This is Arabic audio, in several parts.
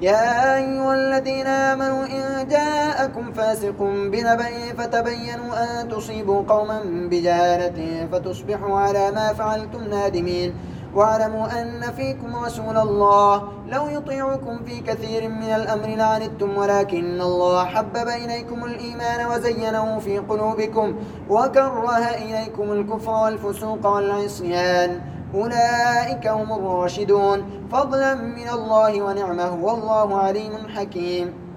يا أيها الذين آمنوا إن جاءكم فاسق بنبأ فتبينوا أن تصيبوا قوما بجهالة فتصبحوا على ما فعلتم نادمين. واعلموا أن فيكم رسول الله. لو يطيعكم في كثير من الأمر لعنتم ولكن الله حبب إليكم الإيمان وزينه في قلوبكم وكره إليكم الكفر والفسوق والعصيان. أولئك هم الراشدون. فضلا من الله ونعمه والله عليم حكيم.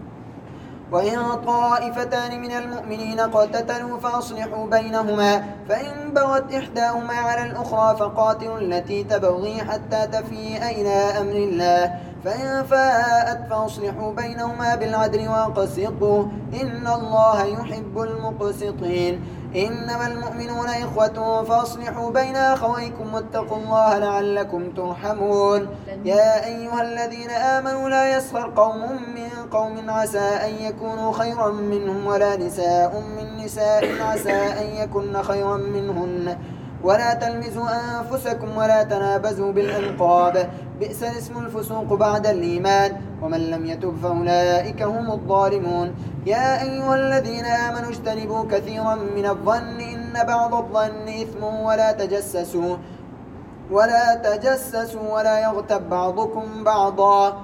وإن طائفتان من المؤمنين قتتلوا فأصلحوا بينهما فإن بغت إحداهما على الأخرى فقاتلوا التي تبغي حتى تفيء إلى أمر الله. فإن فاءت فأصلحوا بينهما بالعدل وقسطوا إن الله يحب المقسطين. إنما المؤمنون إخوة فأصلحوا بين أخويكم واتقوا الله لعلكم ترحمون. يا أيها الذين آمنوا لا يسخر قوم من قوم عسى أن يكونوا خيرا منهم ولا نساء من نساء عسى أن يكن خيرا منهن. ولا تلمزوا أنفسكم ولا تنابزوا بالألقاب. بئس الاسم الفسوق بعد الإيمان. ومن لم يتب فأولئك هم الظالمون. يا أيها الذين آمنوا اجتنبوا كثيرا من الظن إن بعض الظن إثم ولا تجسسوا. ولا تجسسوا ولا يغتب بعضكم بعضا.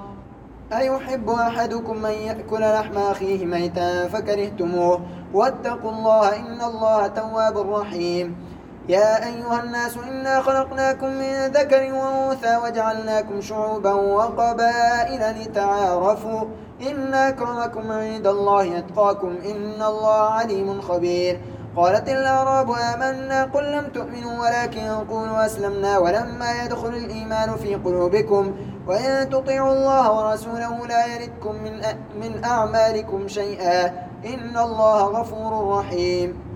أيحب أحدكم أن يأكل لحم أخيه ميتا فكرهتموه. واتقوا الله إن الله تواب رحيم. يا أيها الناس إنا خلقناكم من ذكر وأنثى وجعلناكم شعوبا وقبائل لتعارفوا إن أكرمكم عند الله أتقاكم إن الله عليم خبير قالت الأعراب آمنا قل لم تؤمنوا ولكن قولوا أسلمنا ولما يدخل الإيمان في قلوبكم وإن تطيعوا الله ورسوله لا يردكم من, من أعمالكم شيئا إن الله غفور رحيم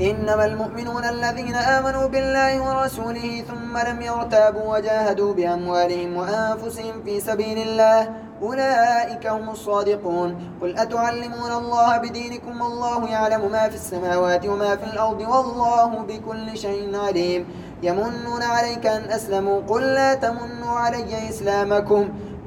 إنما المؤمنون الذين آمنوا بالله ورسوله ثم لم يرتابوا وجاهدوا بأموالهم وأنفسهم في سبيل الله أولئك هم الصادقون. قل أتعلمون الله بدينكم الله يعلم ما في السماوات وما في الأرض والله بكل شيء عليم. يمنون عليك أن أسلموا قل لا تمنوا علي إسلامكم.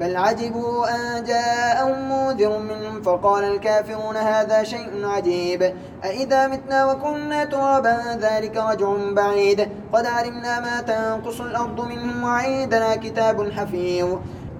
بل عجبوا أن جاءهم منذر منهم فقال الكافرون هذا شيء عجيب. أئذا متنا وكنا ترابا ذلك رجع بعيد. قد علمنا ما تنقص الأرض منهم وعيدنا كتاب حفيظ.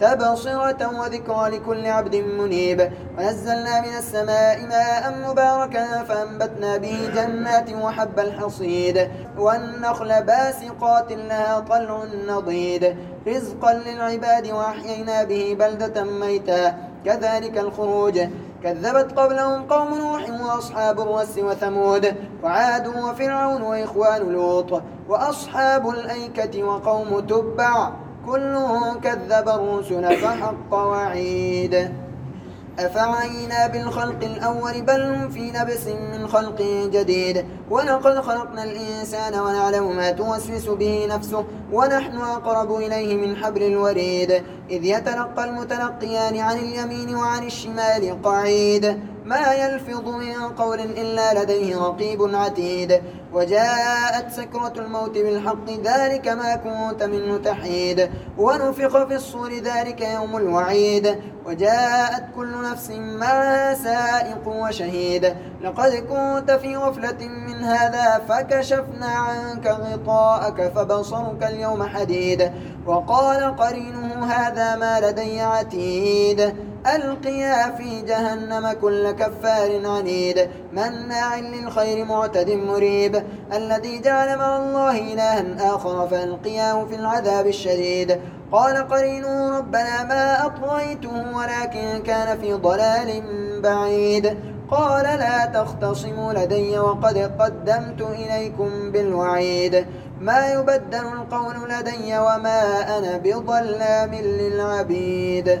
تبصرة وذكرى لكل عبد منيب. ونزلنا من السماء ماء مباركا فأنبتنا به جنات وحب الحصيد. والنخل باسقات لها طلع نضيد. رزقا للعباد وأحيينا به بلدة ميتا. كذلك الخروج. كذبت قبلهم قوم نوح وأصحاب الرس وثمود. وعاد وفرعون وإخوان لوط. وأصحاب الأيكة وقوم تبع. كلهم كذب الرسل فحق وعيد. أفعينا بالخلق الأول بل هم في نبس من خلق جديد. ولقد خلقنا الإنسان ونعلم ما توسوس به نفسه ونحن أقرب إليه من حبل الوريد. إذ يتلقى المتلقيان عن اليمين وعن الشمال قعيد. ما يلفظ من قول إلا لديه رقيب عتيد. وجاءت سكرة الموت بالحق ذلك ما كنت منه تحيد. ونفخ في الصور ذلك يوم الوعيد. وجاءت كل نفس معها سائق وشهيد. لقد كنت في غفلة من هذا فكشفنا عنك غطاءك فبصرك اليوم حديد. وقال قرينه هذا ما لدي عتيد. ألقيا في جهنم كل كفار عنيد مناع للخير معتد مريب الذي جعل مع الله إلها آخر فألقياه في العذاب الشديد. قال قرينه ربنا ما أطغيته ولكن كان في ضلال بعيد. قال لا تختصموا لدي وقد قدمت إليكم بالوعيد. ما يبدل القول لدي وما أنا بظلام للعبيد.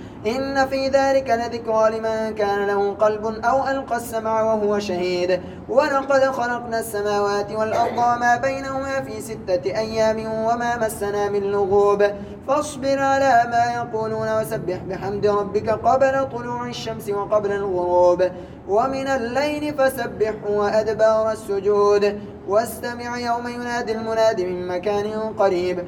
إن في ذلك لذكرى لمن كان له قلب أو ألقى السمع وهو شهيد. ولقد خلقنا السماوات والأرض وما بينهما في ستة أيام وما مسنا من لغوب. فاصبر على ما يقولون وسبح بحمد ربك قبل طلوع الشمس وقبل الغروب. ومن الليل فسبح وأدبار السجود. واستمع يوم ينادي المناد من مكان قريب.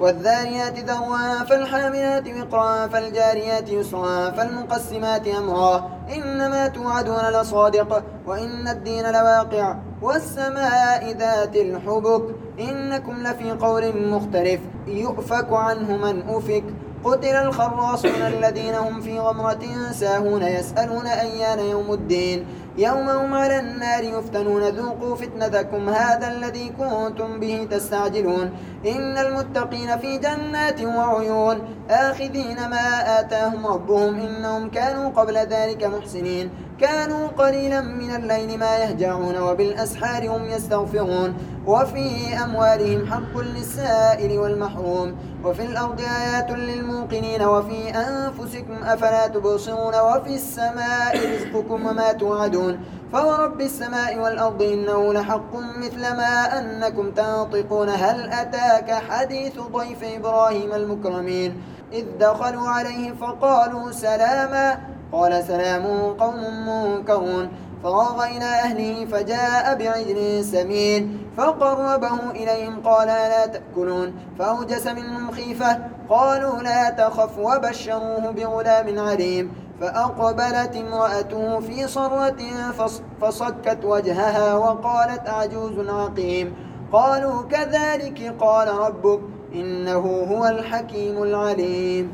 والذاريات ذروا فالحاملات وقرا فالجاريات يسرا فالمقسمات أمرا إنما توعدون لصادق وإن الدين لواقع والسماء ذات الحبك إنكم لفي قول مختلف يؤفك عنه من أفك قتل الخراصون الذين هم في غمرة ساهون يسألون أيان يوم الدين يوم هم على النار يفتنون ذوقوا فتنتكم هذا الذي كنتم به تستعجلون. إن المتقين في جنات وعيون آخذين ما آتاهم ربهم إنهم كانوا قبل ذلك محسنين. كانوا قليلا من الليل ما يهجعون وبالأسحار هم يستغفرون. وفي أموالهم حق للسائل والمحروم. وفي الأرض آيات للموقنين وفي أنفسكم أفلا تبصرون. وفي السماء رزقكم وما توعدون. فورب السماء والأرض إنه لحق مثل ما أنكم تنطقون. هل أتاك حديث ضيف إبراهيم المكرمين؟ إذ دخلوا عليه فقالوا سلاما. قال سلام قوم منكرون. فراغ إلى أهله فجاء بعجل سمين. فقربه إليهم قال لا تأكلون؟ فأوجس منهم خيفة. قالوا لا تخف وبشروه بغلام عليم. فأقبلت امرأته في صرة فصكت وجهها وقالت أعجوز عقيم. قالوا كذلك قال ربك إنه هو الحكيم العليم.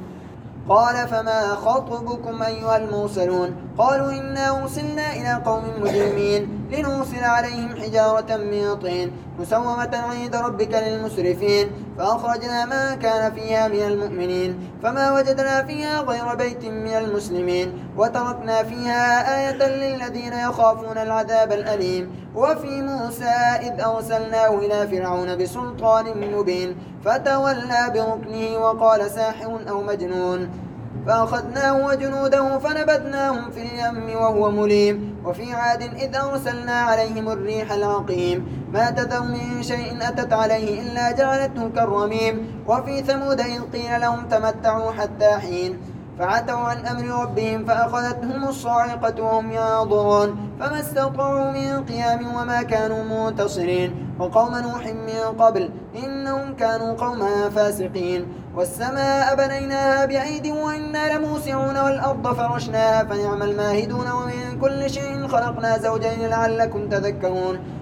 قال فما خطبكم أيها المرسلون؟ قالوا إنا أرسلنا إلى قوم مجرمين لنرسل عليهم حجارة من طين. مسومة عند ربك للمسرفين فأخرجنا ما كان فيها من المؤمنين فما وجدنا فيها غير بيت من المسلمين وتركنا فيها آية للذين يخافون العذاب الأليم وفي موسى إذ أرسلناه إلى فرعون بسلطان مبين فتولى بركنه وقال ساحر أو مجنون. فأخذناه وجنوده فنبذناهم في اليم وهو مليم وفي عاد إذ أرسلنا عليهم الريح العقيم. ما تذر من شيء أتت عليه إلا جعلته كالرميم. وفي ثمود إذ قيل لهم تمتعوا حتى حين فعتوا عن أمر ربهم فأخذتهم الصاعقة وهم ينظرون. فما استطاعوا من قيام وما كانوا منتصرين. وقوم نوح من قبل إن إنهم كانوا قوما فاسقين. والسماء بنيناها بأيد وإنا لموسعون والأرض فرشناها فنعم الماهدون. ومن كل شيء خلقنا زوجين لعلكم تذكرون.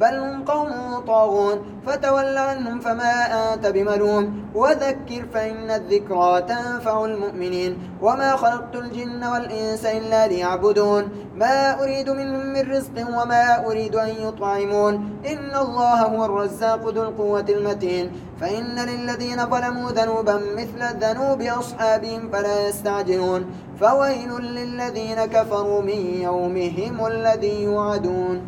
بل هم قوم طاغون فتول عنهم فما أنت بملوم. وذكر فإن الذكرى تنفع المؤمنين. وما خلقت الجن والإنس إلا ليعبدون. ما أريد منهم من رزق وما أريد أن يطعمون. إن الله هو الرزاق ذو القوة المتين. فإن للذين ظلموا ذنوبا مثل ذنوب أصحابهم فلا يستعجلون. فويل للذين كفروا من يومهم الذي يوعدون.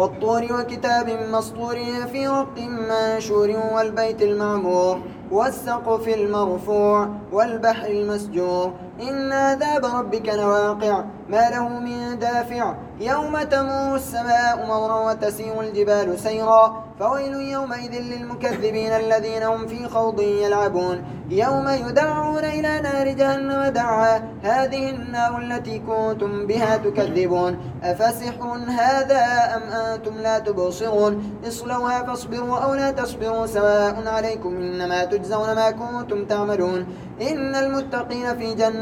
والطور وكتاب مسطور في رق منشور والبيت المعمور والسقف المرفوع والبحر المسجور إن عذاب ربك لواقع. ما له من دافع. يوم تمور السماء مورا وتسير الجبال سيرا. فويل يومئذ للمكذبين الذين هم في خوض يلعبون. يوم يدعون إلى نار جهنم دعا. هذه النار التي كنتم بها تكذبون. أفسحر هذا أم أنتم لا تبصرون؟ اصلوها فاصبروا أو لا تصبروا. سواء عليكم إنما تجزون ما كنتم تعملون. إن المتقين في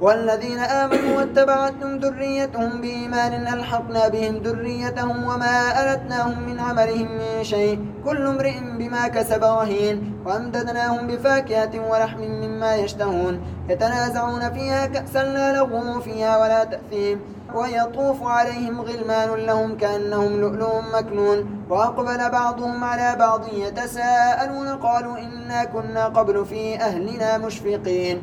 والذين آمنوا واتبعتهم ذريتهم بإيمان ألحقنا بهم ذريتهم وما ألتناهم من عملهم من شيء. كل امرئ بما كسب رهين وأمددناهم بفاكهة ولحم مما يشتهون. يتنازعون فيها كأسا لا لغو فيها ولا تأثيم ويطوف عليهم غلمان لهم كأنهم لؤلؤ مكنون. وأقبل بعضهم على بعض يتساءلون قالوا إنا كنا قبل في أهلنا مشفقين.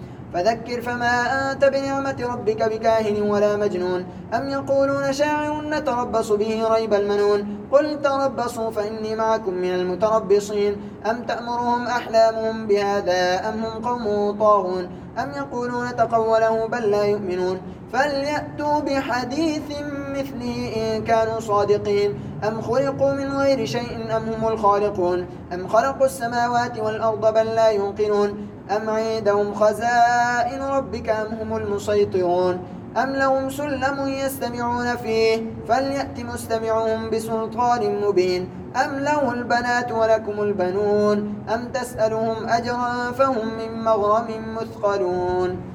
فذكر فما أنت بنعمة ربك بكاهن ولا مجنون. أم يقولون شاعر نتربص به ريب المنون. قل تربصوا فإني معكم من المتربصين. أم تأمرهم أحلامهم بهذا أم هم قوم طاغون؟ أم يقولون تقوله بل لا يؤمنون. فليأتوا بحديث مثله إن كانوا صادقين. أم خلقوا من غير شيء أم هم الخالقون؟ أم خلقوا السماوات والأرض بل لا يوقنون. أم عندهم خزائن ربك أم هم المسيطرون؟ أم لهم سلم يستمعون فيه؟ فليأت مستمعهم بسلطان مبين. أم له البنات ولكم البنون؟ أم تسألهم أجرا فهم من مغرم مثقلون؟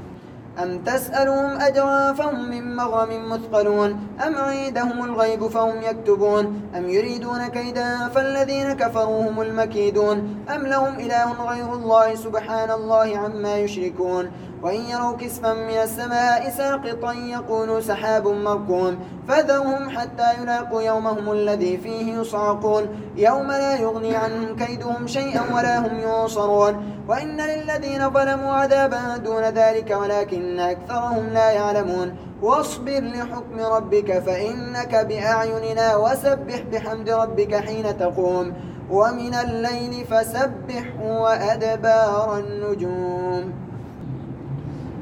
أم تسألهم أجرا فهم من مغرم مثقلون؟ أم عيدهم الغيب فهم يكتبون؟ أم يريدون كيدا فالذين كفروا هم المكيدون؟ أم لهم إله غير الله سبحان الله عما يشركون؟ وإن يروا كسفا من السماء ساقطا يقولوا سحاب مركون فذرهم حتى يلاقوا يومهم الذي فيه يصعقون. يوم لا يغني عنهم كيدهم شيئا ولا هم ينصرون. وإن للذين ظلموا عذابا دون ذلك ولكن أكثرهم لا يعلمون. واصبر لحكم ربك فإنك بأعيننا وسبح بحمد ربك حين تقوم. ومن الليل فسبح وأدبار النجوم.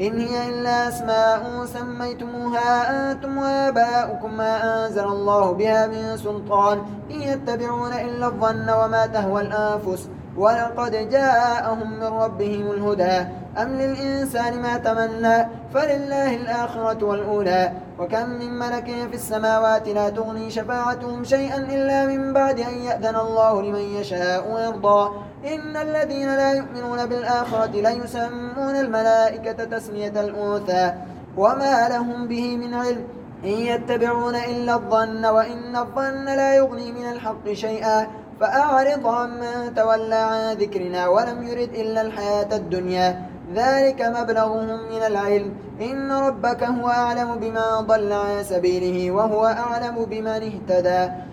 إن هي إلا أسماء سميتموها أنتم وآباؤكم ما أنزل الله بها من سلطان إن يتبعون إلا الظن وما تهوى الأنفس. ولقد جاءهم من ربهم الهدى. أم للإنسان ما تمنى؟ فلله الآخرة والأولى. وكم من ملك في السماوات لا تغني شفاعتهم شيئا إلا من بعد أن يأذن الله لمن يشاء ويرضى. إن الذين لا يؤمنون بالآخرة ليسمون الملائكة تسمية الأنثى وما لهم به من علم. إن يتبعون إلا الظن وإن الظن لا يغني من الحق شيئا فأعرض عمن تولى عن ذكرنا ولم يرد إلا الحياة الدنيا. ذلك مبلغهم من العلم. إن ربك هو أعلم بما ضل عن سبيله وهو أعلم بمن اهتدى.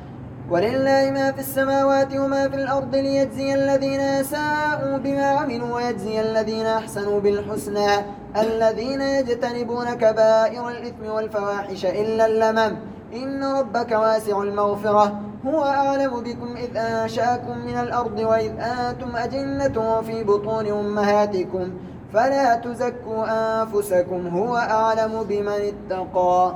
ولله ما في السماوات وما في الأرض ليجزي الذين ساءوا بما عملوا ويجزي الذين أحسنوا بالحسنى الذين يجتنبون كبائر الإثم والفواحش إلا اللمم. إن ربك واسع المغفرة. هو أعلم بكم إذ أنشأكم من الأرض وإذ أنتم أجنة في بطون أمهاتكم. فلا تزكوا أنفسكم. هو أعلم بمن اتقى.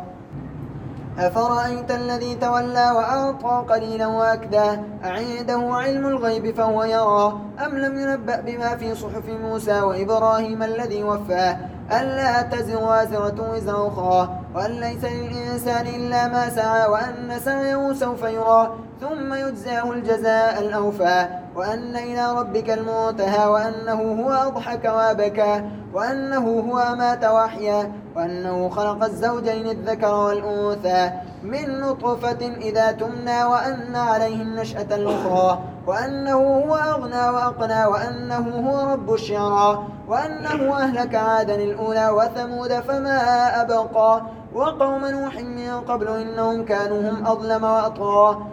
أفرأيت الذي تولى وأعطى قليلا وأكدى أعنده علم الغيب فهو يرى أم لم ينبأ بما في صحف موسى وإبراهيم الذي وفاه ألا تزر وازرة وزر أخرى وأن ليس للإنسان إلا ما سعى وأن سعيه سوف يرى ثم يجزاه الجزاء الأوفى وأن إلى ربك المنتهى وأنه هو أضحك وأبكى وأنه هو أمات وأحيا وأنه خلق الزوجين الذكر والأنثى. من نطفة إذا تمنى وأن عليه النشأة الأخرى وأنه هو أغنى وأقنى وأنه هو رب الشعرى وأنه أهلك عادا الأولى وثمود فما أبقى. وقوم نوح من قبل إنهم كانوا هم أظلم وأطغى.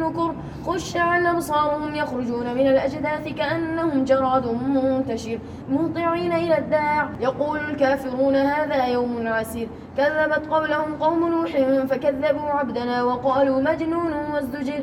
نكر خش عن أبصارهم يخرجون من الأجداث كأنهم جراد منتشر مهطعين إلى الداع. يقول الكافرون هذا يوم عسير. كذبت قبلهم قوم نوح فكذبوا عبدنا وقالوا مجنون وازدجر.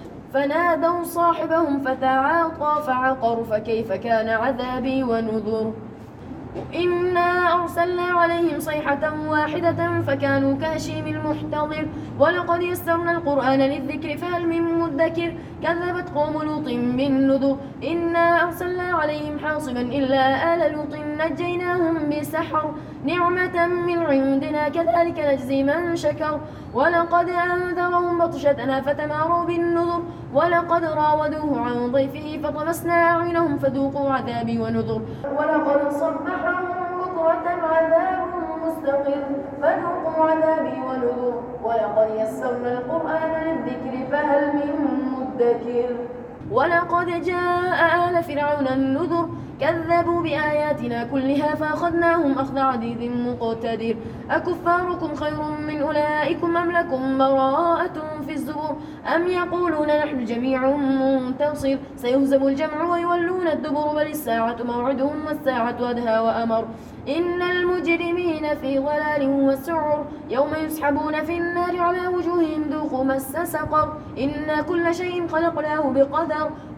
فنادوا صاحبهم فتعاطى فعقر فكيف كان عذابي ونذر؟ إنا أرسلنا عليهم صيحة واحدة فكانوا كاشيم المحتضر. ولقد يسرنا القرآن للذكر فهل من مدكر؟ كذبت قوم لوط بالنذر. إنا أرسلنا عليهم حاصبا إلا آل لوط نجيناهم بسحر. نعمة من عندنا كذلك نجزي من شكر. ولقد أنذرهم بطشتنا فتماروا بالنذر. ولقد راودوه عن ضيفه فطمسنا أعينهم فذوقوا عذابي ونذر. ولقد صبحهم بكرة عذاب مستقر فذوقوا عذابي ونذر. ولقد يسرنا القرآن للذكر فهل من مدكر. ولقد جاء آل فرعون النذر كذبوا بآياتنا كلها فأخذناهم أخذ عديد مقتدر. أكفاركم خير من أولئكم أم لكم براءة في الزبور؟ أم يقولون نحن جميع منتصر؟ سيهزم الجمع ويولون الدبر بل الساعة موعدهم والساعة أدهى وأمر. إن المجرمين في ضلال وسعر. يوم يسحبون في النار على وجوههم ذوقوا مس سقر. إنا كل شيء خلقناه بقدر.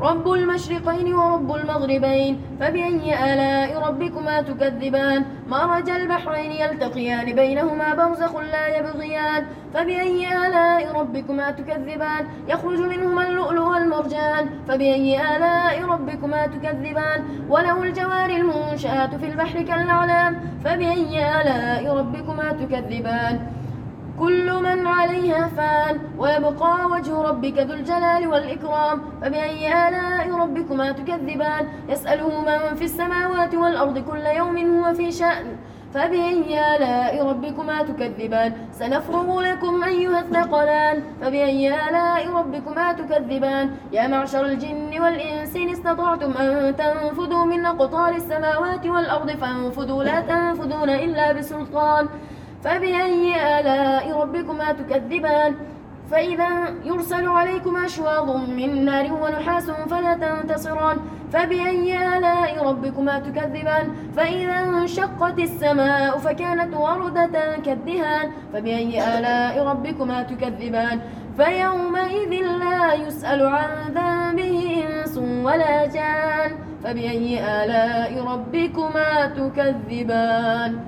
رب المشرقين ورب المغربين فبأي آلاء ربكما تكذبان؟ مرج البحرين يلتقيان بينهما برزخ لا يبغيان فبأي آلاء ربكما تكذبان؟ يخرج منهما اللؤلؤ والمرجان فبأي آلاء ربكما تكذبان؟ وله الجوار المنشآت في البحر كالأعلام فبأي آلاء ربكما تكذبان؟ كل من عليها فان ويبقى وجه ربك ذو الجلال والإكرام. فبأي آلاء ربكما تكذبان؟ يسأله من في السماوات والأرض كل يوم هو في شأن. فبأي آلاء ربكما تكذبان؟ سنفرغ لكم أيها الثقلان. فبأي آلاء ربكما تكذبان؟ يا معشر الجن والإنس إن استطعتم أن تنفذوا من أقطار السماوات والأرض فانفذوا. لا تنفذون إلا بسلطان. فبأي آلاء ربكما تكذبان؟ فإذا يرسل عليكما أشواظ من نار ونحاس فلا تنتصران. فبأي آلاء ربكما تكذبان؟ فإذا انشقت السماء فكانت وردة كالدهان. فبأي آلاء ربكما تكذبان؟ فيومئذ لا يسأل عن ذنبه إنس ولا جان. فبأي آلاء ربكما تكذبان؟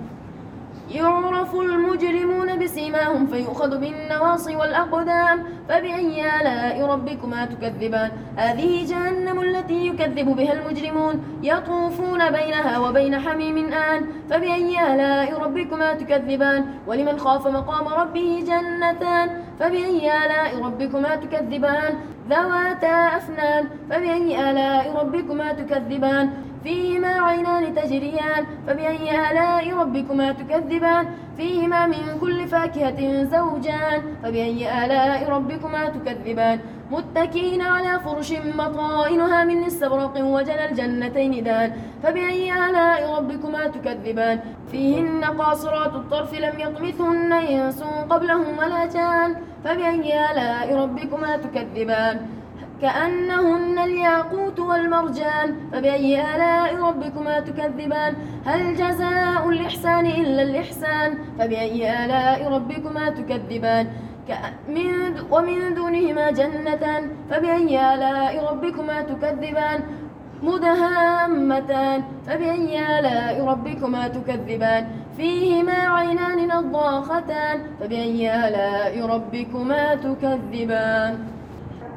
يعرف المجرمون بسيماهم فيؤخذ بالنواصي والأقدام. فبأي آلاء ربكما تكذبان؟ هذه جهنم التي يكذب بها المجرمون. يطوفون بينها وبين حميم آن. فبأي آلاء ربكما تكذبان؟ ولمن خاف مقام ربه جنتان؟ فبأي آلاء ربكما تكذبان؟ ذواتا أفنان؟ فبأي آلاء ربكما تكذبان؟ فيهما عينان تجريان فبأي آلاء ربكما تكذبان؟ فيهما من كل فاكهة زوجان فبأي آلاء ربكما تكذبان؟ متكئين على فرش مطائنها من استبرق وجل الجنتين دان فبأي آلاء ربكما تكذبان؟ فيهن قاصرات الطرف لم يطمثهن إنس قبلهم ولا جان فبأي آلاء ربكما تكذبان؟ كأنهن الياقوت والمرجان. فبأي آلاء ربكما تكذبان؟ هل جزاء الإحسان إلا الإحسان؟ فبأي آلاء ربكما تكذبان؟ من ومن دونهما جنتان. فبأي آلاء ربكما تكذبان؟ مدهامتان. فبأي آلاء ربكما تكذبان؟ فيهما عينان نضاختان. فبأي آلاء ربكما تكذبان؟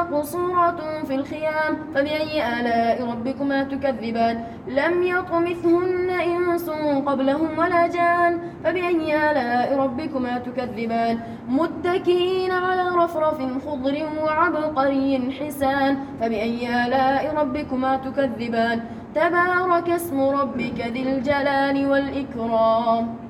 حور مقصورات في الخيام فبأي آلاء ربكما تكذبان؟ لم يطمثهن إنس قبلهم ولا جان فبأي آلاء ربكما تكذبان؟ متكئين على رفرف خضر وعبقري حسان فبأي آلاء ربكما تكذبان؟ تبارك اسم ربك ذي الجلال والإكرام.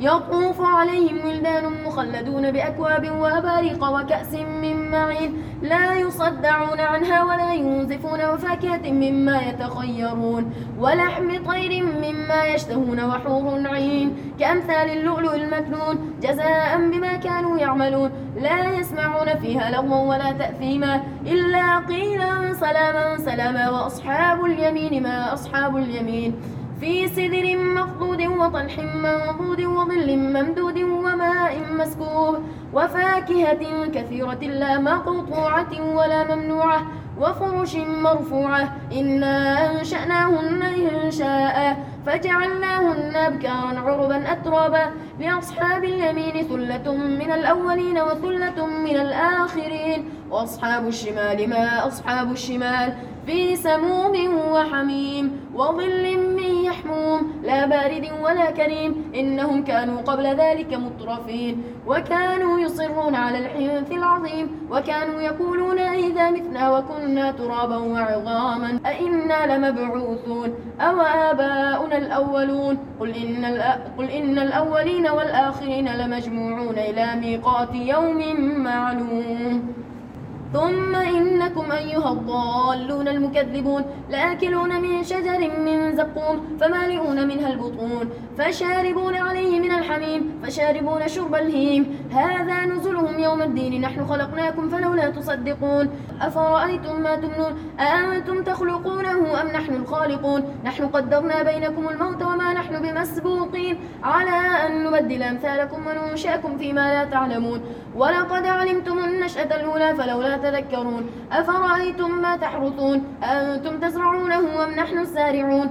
يطوف عليهم ولدان مخلدون بأكواب وأباريق وكأس من معين. لا يصدعون عنها ولا ينزفون وفاكهة مما يتخيرون. ولحم طير مما يشتهون وحور عين. كأمثال اللؤلؤ المكنون. جزاء بما كانوا يعملون. لا يسمعون فيها لغوا ولا تأثيما. إلا قيلا سلاما سلاما. وأصحاب اليمين ما أصحاب اليمين. في سدر مخضود وطلح منضود وظل ممدود وماء مسكوب وفاكهة كثيرة لا مقطوعة ولا ممنوعة وفرش مرفوعة إنا أنشأناهن إنشاء فجعلناهن أبكارا عربا أترابا لأصحاب اليمين ثلة من الأولين وثلة من الآخرين وأصحاب الشمال ما أصحاب الشمال في سموم وحميم وظل من يحموم لا بارد ولا كريم إنهم كانوا قبل ذلك مطرفين وكانوا يصرون على الحنث العظيم وكانوا يقولون إذا متنا وكنا ترابا وعظاما أئنا لمبعوثون؟ أو آباؤنا الأولون؟ قل إن, قل إن الأولين والآخرين لمجموعون إلى ميقات يوم معلوم. ثم إنكم أيها الضالون المكذبون لآكلون من شجر من زقوم فمالئون منها البطون فشاربون عليه من الحميم فشاربون شرب الهيم. هذا نزلهم يوم الدين نحن خلقناكم فلولا تصدقون. أفرأيتم ما تمنون؟ أأنتم تخلقونه أم نحن الخالقون؟ نحن قدرنا بينكم الموت وما نحن بمسبوقين. على أن نبدل أمثالكم وننشأكم فيما لا تعلمون. ولقد علمتم النشأة الأولى فلولا تذكرون. أفرأيتم ما تحرثون؟ أنتم تزرعونه أم نحن الزارعون؟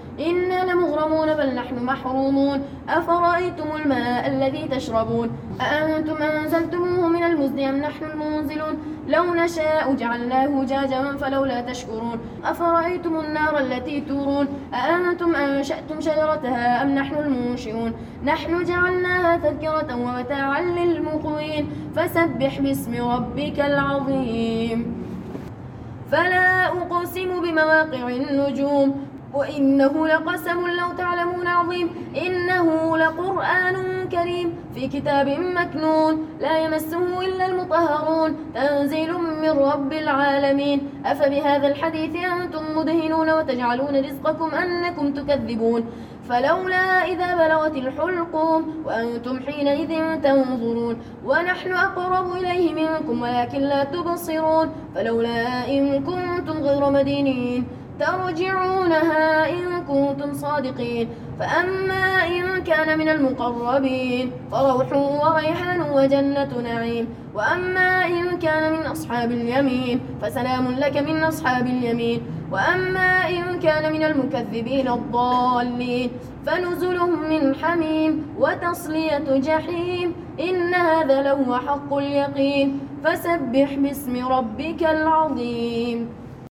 إنا لمغرمون بل نحن محرومون. أفرأيتم الماء الذي تشربون؟ أأنتم أنزلتموه من المزن أم نحن المنزلون؟ لو نشاء جعلناه جاجا فلولا تشكرون. أفرأيتم النار التي تورون؟ أأنتم أنشأتم شجرتها أم نحن المنشئون؟ نحن جعلناها تذكرة ومتاعا للمقوين. فسبح باسم ربك العظيم. فلا أقسم بمواقع النجوم. وإنه لقسم لو تعلمون عظيم. إنه لقرآن كريم في كتاب مكنون. لا يمسه إلا المطهرون. تنزيل من رب العالمين. أفبهذا الحديث أنتم مدهنون وتجعلون رزقكم أنكم تكذبون. فلولا إذا بلغت الحلقوم وأنتم حينئذ تنظرون. ونحن أقرب إليه منكم ولكن لا تبصرون. فلولا إن كنتم غير مدينين. ترجعونها إن كنتم صادقين. فأما إن كان من المقربين فروح وريحان وجنة نعيم. وأما إن كان من أصحاب اليمين فسلام لك من أصحاب اليمين. وأما إن كان من المكذبين الضالين فنزل من حميم وتصلية جحيم. إن هذا لهو حق اليقين. فسبح باسم ربك العظيم.